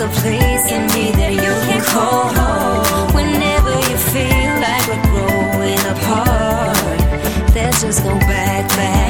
a place in me that you can call home. Whenever you feel like we're growing apart, let's just go back, back.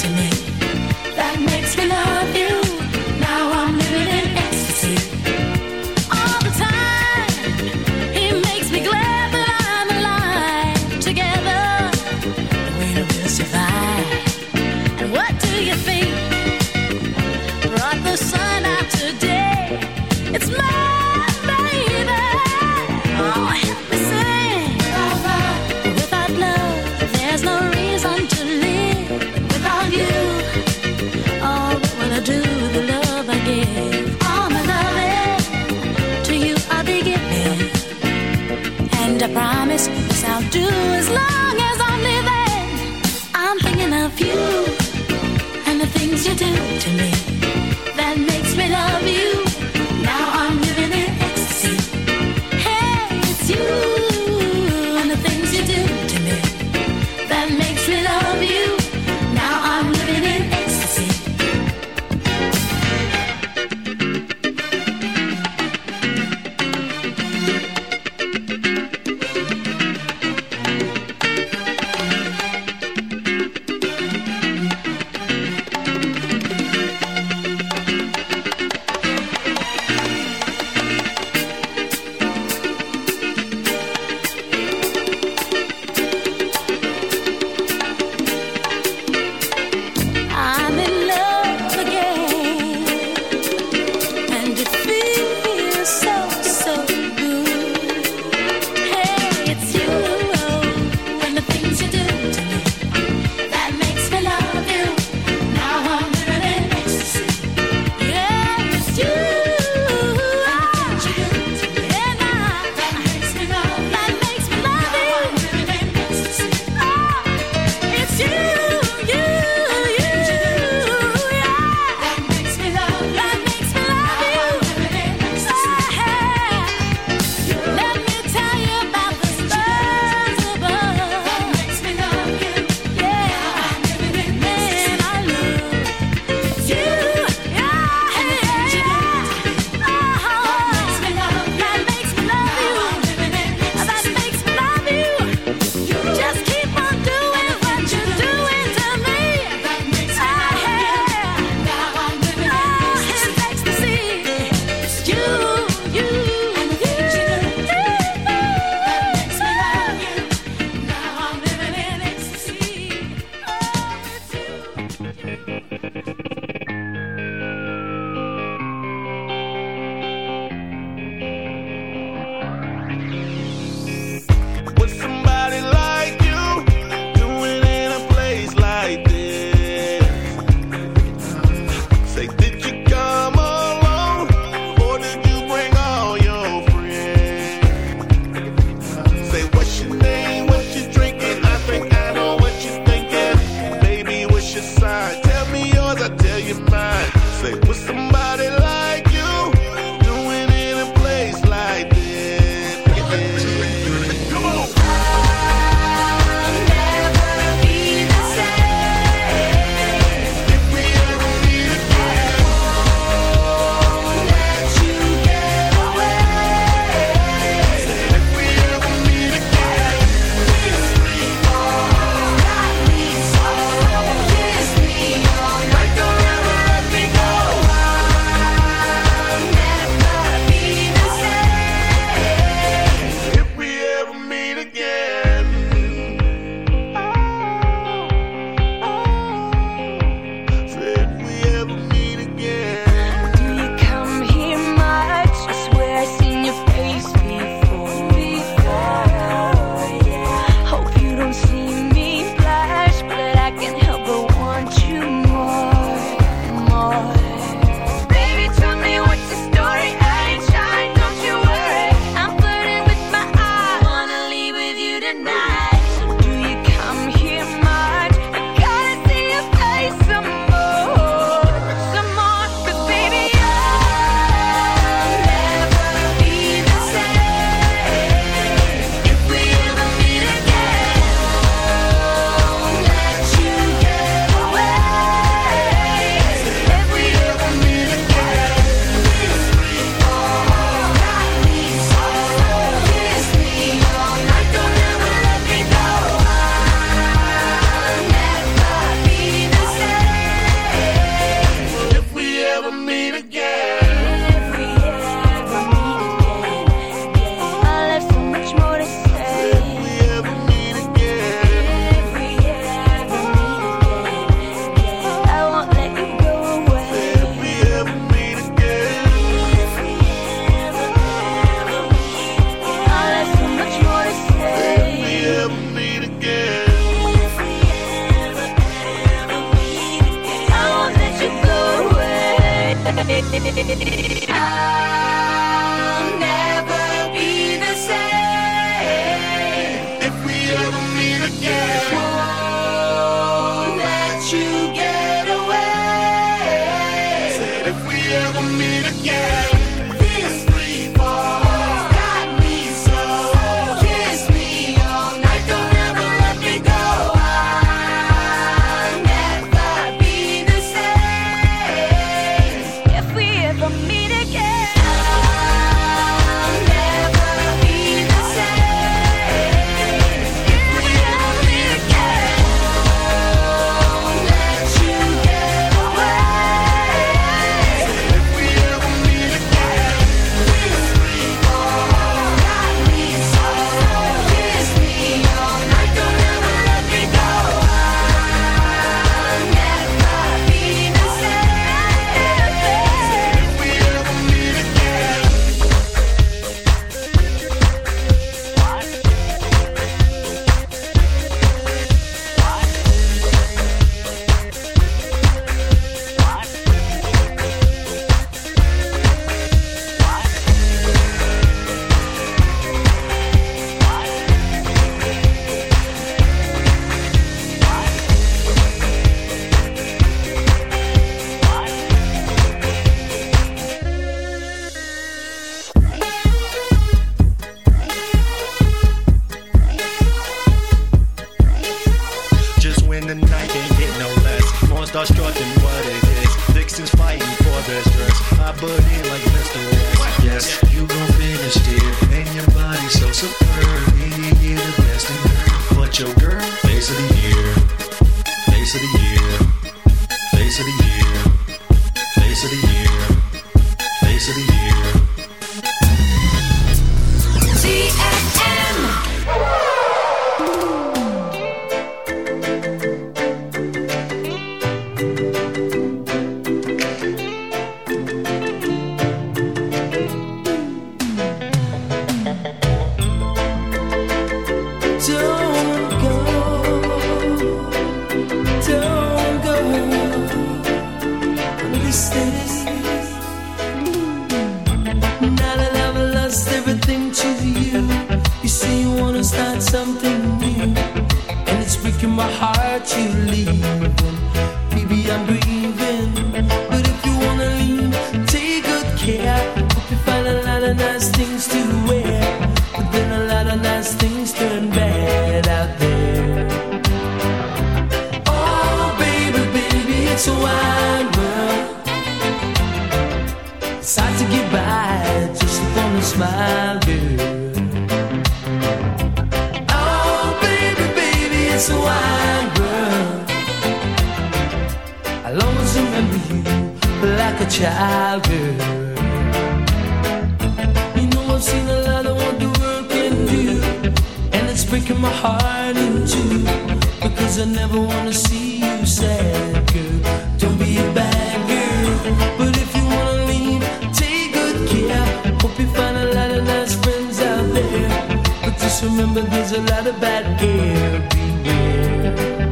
there's a lot of bad gear beware.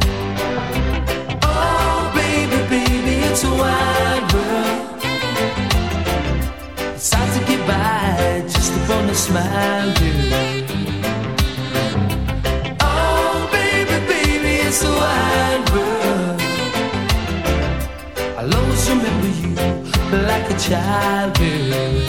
Oh, baby, baby, it's a wide world. It's hard to get by just upon a smile, dear. Oh, baby, baby, it's a wide world. I'll always remember you like a child, girl.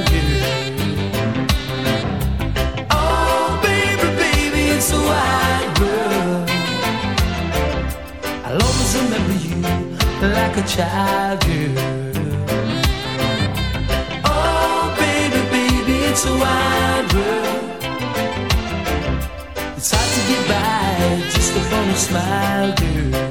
Child. Oh, baby, baby, it's a wild world. It's hard to get by just a smile, girl.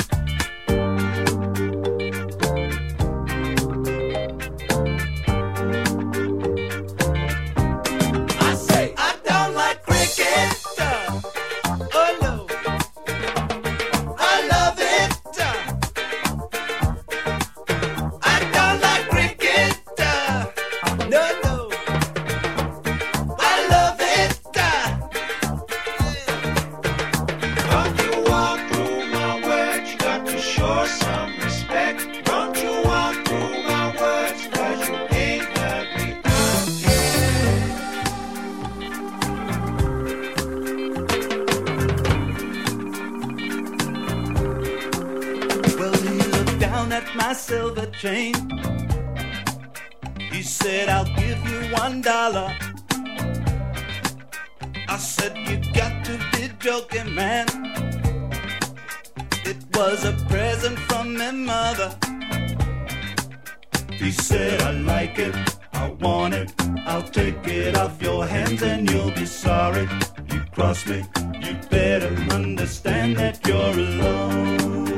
I'll take it off your hands and you'll be sorry. You crossed me, you better understand that you're alone.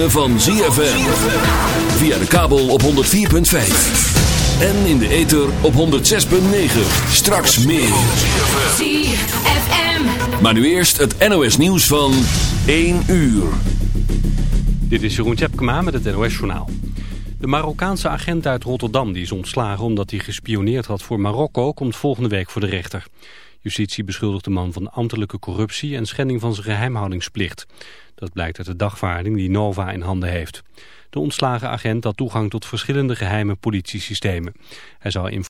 Ritme van ZFM. Via de kabel op 104.5. En in de ether op 106.9. Straks meer. ZFM. Maar nu eerst het NOS nieuws van 1 uur. Dit is Jeroen Tjepkema met het NOS Journaal. De Marokkaanse agent uit Rotterdam die is ontslagen omdat hij gespioneerd had voor Marokko... komt volgende week voor de rechter. Justitie beschuldigt de man van ambtelijke corruptie en schending van zijn geheimhoudingsplicht. Dat blijkt uit de dagvaarding die Nova in handen heeft. De ontslagen agent had toegang tot verschillende geheime politiesystemen. Hij zou